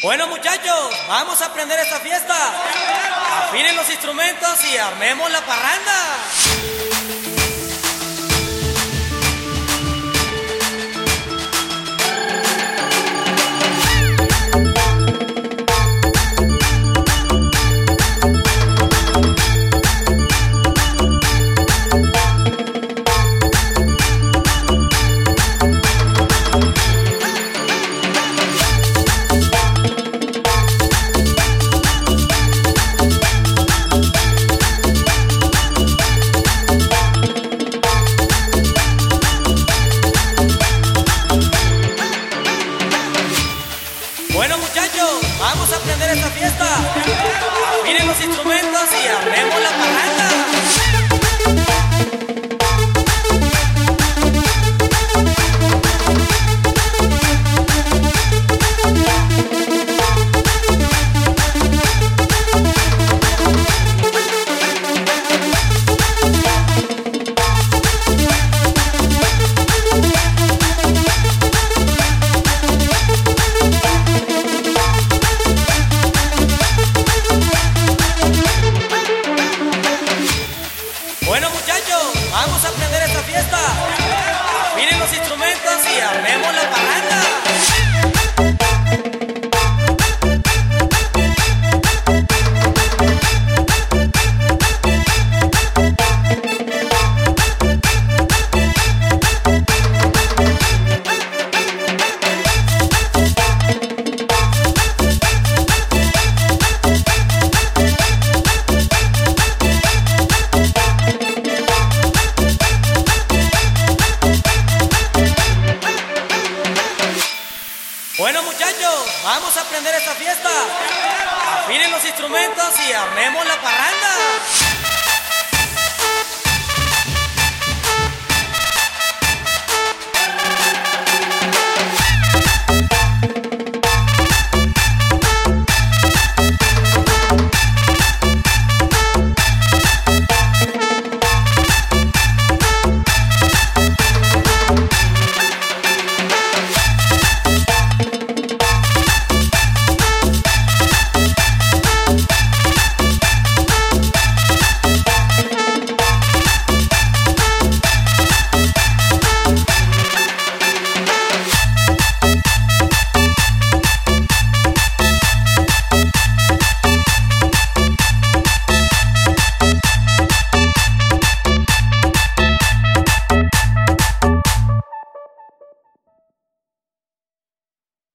Bueno muchachos, vamos a aprender esta fiesta. Afinen los instrumentos y armemos la parranda. Bueno muchachos, vamos a aprender esta fiesta. Afinen los instrumentos y armemos Afinen los instrumentos y armemos la parranda. Bueno muchachos, vamos a aprender esta fiesta. Afinen los instrumentos y armemos la parranda.